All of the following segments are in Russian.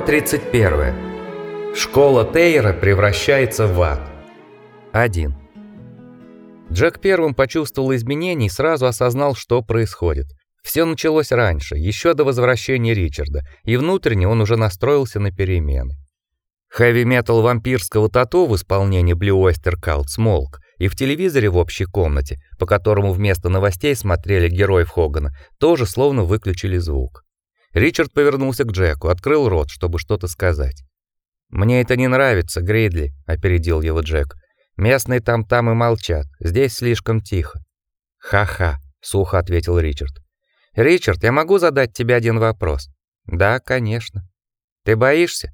Глава 31. Школа Тейра превращается в ад. 1. Джек первым почувствовал изменения и сразу осознал, что происходит. Все началось раньше, еще до возвращения Ричарда, и внутренне он уже настроился на перемены. Хэви-метал вампирского тату в исполнении Blue Oyster Cult смолк, и в телевизоре в общей комнате, по которому вместо новостей смотрели героев Хогана, тоже словно выключили звук. Ричард повернулся к Джеку, открыл рот, чтобы что-то сказать. Мне это не нравится, Грейдли, опередил его Джек. Местные там-там и молчат. Здесь слишком тихо. Ха-ха, сухо ответил Ричард. Ричард, я могу задать тебе один вопрос? Да, конечно. Ты боишься?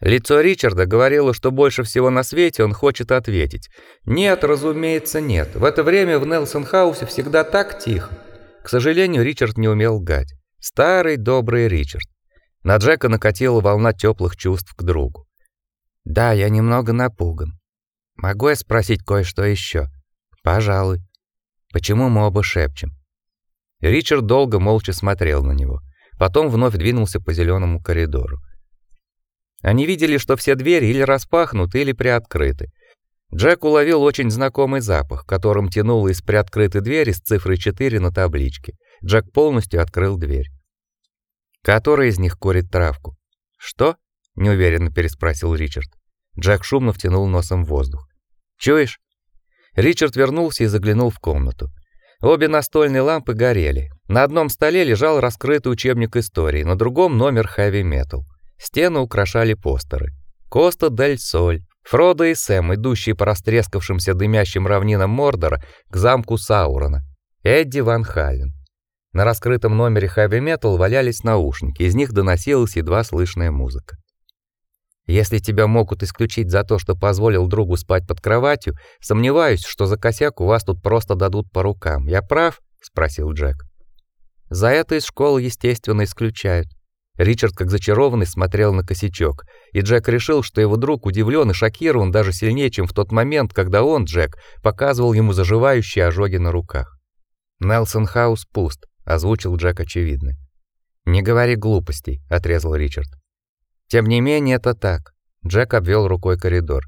Лицо Ричарда говорило, что больше всего на свете он хочет ответить. Нет, разумеется, нет. В это время в Нелсон-хаусе всегда так тихо. К сожалению, Ричард не умел лгать. Старый добрый Ричард. На Джека накатила волна теплых чувств к другу. Да, я немного напуган. Могу я спросить кое-что еще? Пожалуй. Почему мы оба шепчем? Ричард долго молча смотрел на него, потом вновь двинулся по зеленому коридору. Они видели, что все двери или распахнуты, или приоткрыты. Джек уловил очень знакомый запах, которым тянуло из приоткрытой двери с цифрой 4 на табличке. Джек полностью открыл дверь. Который из них курит травку? Что? неуверенно переспросил Ричард. Джек шумно втянул носом воздух. Чуешь? Ричард вернулся и заглянул в комнату. Обе настольные лампы горели. На одном столе лежал раскрытый учебник истории, на другом номер Heavy Metal. Стены украшали постеры. Коста дель Соль, Фродо и Сэм, идущие по растрескавшимся дымящим равнинам Мордора к замку Саурона. Эдди Ван Хален. На раскрытом номере Heavy Metal валялись наушники, из них доносилась едва слышная музыка. Если тебя могут исключить за то, что позволил другу спать под кроватью, сомневаюсь, что за косяк у вас тут просто дадут по рукам. Я прав? спросил Джек. За это из школы, естественно, исключают. Ричард, как зачарованный, смотрел на косячок, и Джек решил, что его друг удивлен и шокирован даже сильнее, чем в тот момент, когда он, Джек, показывал ему заживающие ожоги на руках. Нелсон Хаус пуст озвучил Джек очевидно. Не говори глупостей, отрезал Ричард. Тем не менее это так. Джек обвел рукой коридор.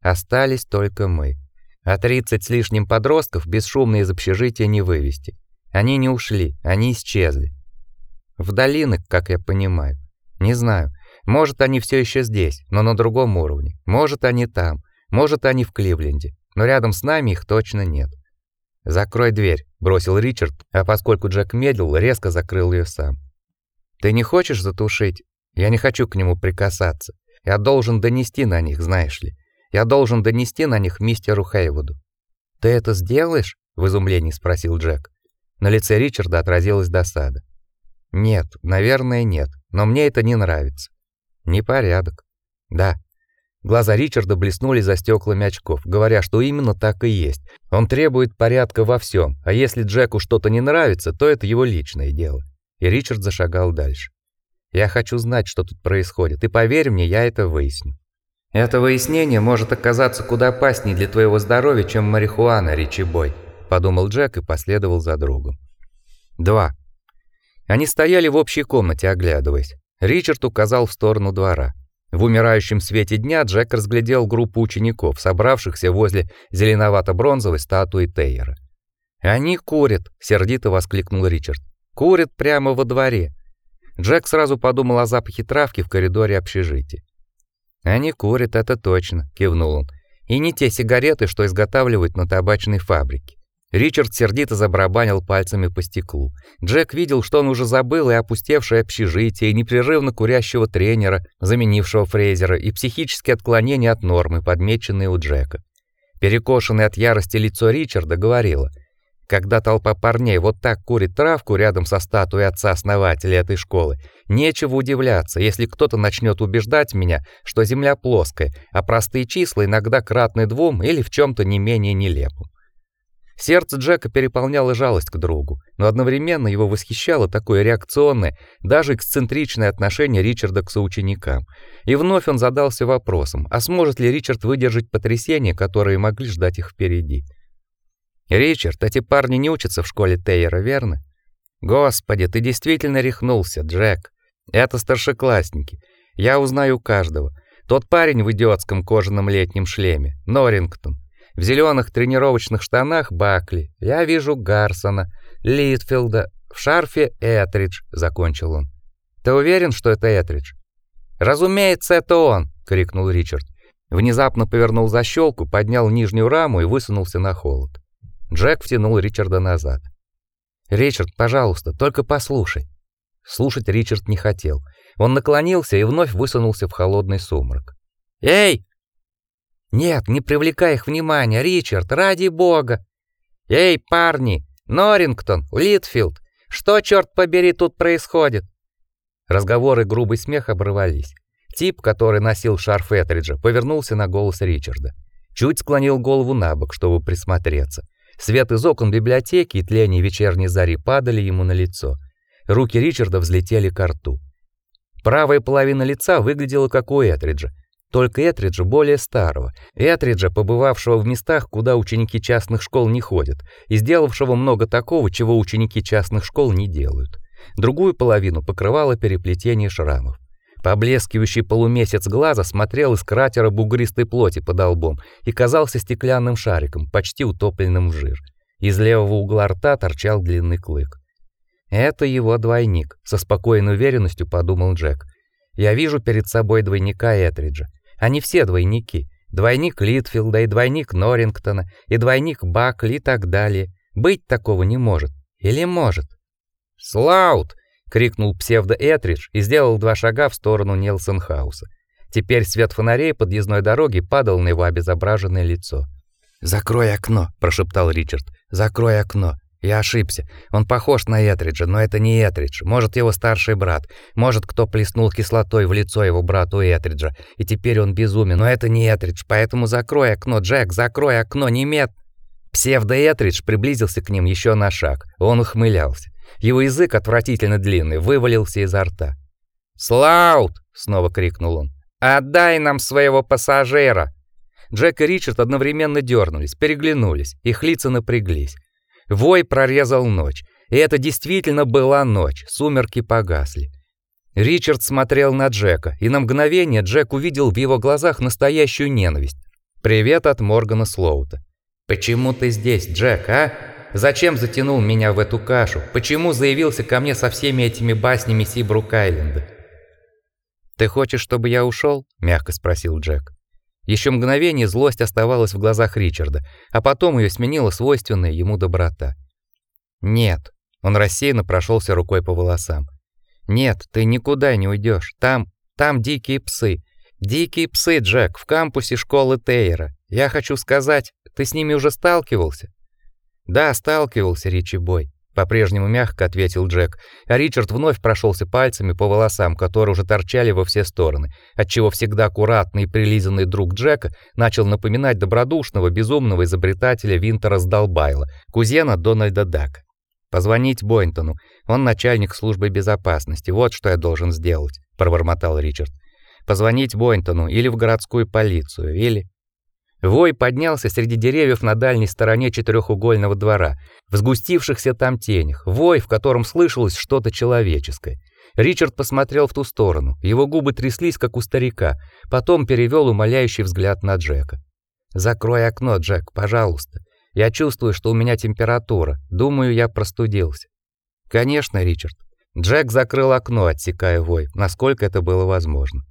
Остались только мы. А тридцать с лишним подростков бесшумно из общежития не вывести. Они не ушли, они исчезли. В долинах, как я понимаю. Не знаю. Может, они все еще здесь, но на другом уровне. Может, они там. Может, они в Кливленде. Но рядом с нами их точно нет. Закрой дверь, бросил Ричард, а поскольку Джек медлил, резко закрыл ее сам. Ты не хочешь затушить? Я не хочу к нему прикасаться. Я должен донести на них, знаешь ли. Я должен донести на них мистеру Хейвуду. Ты это сделаешь? в изумлении спросил Джек. На лице Ричарда отразилась досада. Нет, наверное, нет, но мне это не нравится. Непорядок. Да, Глаза Ричарда блеснули за стеклами очков, говоря, что именно так и есть. Он требует порядка во всем, а если Джеку что-то не нравится, то это его личное дело. И Ричард зашагал дальше. Я хочу знать, что тут происходит, и поверь мне, я это выясню. Это выяснение может оказаться куда опаснее для твоего здоровья, чем марихуана, Ричи Бой, подумал Джек и последовал за другом. 2. Они стояли в общей комнате, оглядываясь. Ричард указал в сторону двора. В умирающем свете дня Джек разглядел группу учеников, собравшихся возле зеленовато-бронзовой статуи Тейера. "Они курят", сердито воскликнул Ричард. "Курят прямо во дворе". Джек сразу подумал о запахе травки в коридоре общежития. "Они курят, это точно", кивнул он. "И не те сигареты, что изготавливают на табачной фабрике". Ричард сердито забарабанил пальцами по стеклу. Джек видел, что он уже забыл и опустевшее общежитие, и непрерывно курящего тренера, заменившего Фрейзера, и психические отклонения от нормы, подмеченные у Джека. Перекошенное от ярости лицо Ричарда говорило: когда толпа парней вот так курит травку рядом со статуей отца-основателя этой школы, нечего удивляться, если кто-то начнет убеждать меня, что Земля плоская, а простые числа иногда кратны двум или в чем то не менее нелепым. Сердце Джека переполняло жалость к другу, но одновременно его восхищало такое реакционное, даже эксцентричное отношение Ричарда к соученикам. И вновь он задался вопросом: а сможет ли Ричард выдержать потрясения, которые могли ждать их впереди? Ричард, эти парни не учатся в школе Тейера, верно? Господи, ты действительно рехнулся, Джек. Это старшеклассники. Я узнаю каждого. Тот парень в идиотском кожаном летнем шлеме, Норрингтон. В зеленых тренировочных штанах Бакли. Я вижу Гарсона, Литфилда, в шарфе Этридж, закончил он. Ты уверен, что это Этридж? Разумеется, это он, крикнул Ричард. Внезапно повернул защелку, поднял нижнюю раму и высунулся на холод. Джек втянул Ричарда назад. "Ричард, пожалуйста, только послушай". Слушать Ричард не хотел. Он наклонился и вновь высунулся в холодный сумрак. "Эй!" "Нет, не привлекай их внимания, Ричард, ради бога. Эй, парни, Норрингтон, Литфилд, что черт побери тут происходит?" Разговоры грубый смех оборвались. Тип, который носил шарф Этриджа, повернулся на голос Ричарда. Чуть склонил голову набок, чтобы присмотреться. Свет из окон библиотеки и тление вечерней зари падали ему на лицо. Руки Ричарда взлетели к рту. Правая половина лица выглядела как у Этриджа, только Этриджа более старого, Этриджа, побывавшего в местах, куда ученики частных школ не ходят, и сделавшего много такого, чего ученики частных школ не делают. Другую половину покрывало переплетение шрамов. Поблескивающий полумесяц глаза смотрел из кратера бугристой плоти под лбом и казался стеклянным шариком, почти утопленным в жир. Из левого угла рта торчал длинный клык. Это его двойник, со спокойной уверенностью подумал Джек. Я вижу перед собой двойника Этриджа. Они все двойники. Двойник Литфилда и двойник Норрингтона, и двойник Бакли и так далее. Быть такого не может. Или может? Слаут, крикнул псевдо-Этридж и сделал два шага в сторону Нилсенхауса. Теперь свет фонарей подъездной дороги падал на его обезображенное лицо. "Закрой окно", прошептал Ричард. "Закрой окно. Я ошибся. Он похож на Этриджа, но это не Этридж. Может, его старший брат. Может, кто плеснул кислотой в лицо его брату Этриджа, и теперь он безумен, но это не Этридж. Поэтому закрой окно, Джек, закрой окно немед. Псевдо-Этридж приблизился к ним еще на шаг. Он ухмылялся. Его язык отвратительно длинный вывалился изо рта. "Слаут!" снова крикнул он. "Отдай нам своего пассажира!" Джек и Ричард одновременно дернулись, переглянулись, их лица напряглись. Вой прорезал ночь, и это действительно была ночь. Сумерки погасли. Ричард смотрел на Джека, и на мгновение Джек увидел в его глазах настоящую ненависть. Привет от Моргана Слоута. Почему ты здесь, Джек, а? Зачем затянул меня в эту кашу? Почему заявился ко мне со всеми этими баснями Сибрук-Айленда? Ты хочешь, чтобы я ушел? мягко спросил Джек. Еще мгновение злость оставалась в глазах Ричарда, а потом ее сменила свойственная ему доброта. Нет, он рассеянно прошелся рукой по волосам. Нет, ты никуда не уйдешь. Там, там дикие псы. Дикие псы, Джек, в кампусе школы Тейра. Я хочу сказать, ты с ними уже сталкивался? Да, сталкивался, Ричи Бой, по-прежнему мягко ответил Джек. А Ричард вновь прошелся пальцами по волосам, которые уже торчали во все стороны, отчего всегда аккуратный и прилизанный друг Джека начал напоминать добродушного, безумного изобретателя Винтера Сдалбайла, кузена Дональда Дака. Позвонить Бойнтону. Он начальник службы безопасности. Вот что я должен сделать, пробормотал Ричард. Позвонить Бойнтону или в городскую полицию, или Вой поднялся среди деревьев на дальней стороне четырехугольного двора, в сгустившихся там тенях, вой, в котором слышалось что-то человеческое. Ричард посмотрел в ту сторону. Его губы тряслись, как у старика, потом перевел умоляющий взгляд на Джека. "Закрой окно, Джек, пожалуйста. Я чувствую, что у меня температура. Думаю, я простудился". "Конечно, Ричард". Джек закрыл окно, отсекая вой, насколько это было возможно.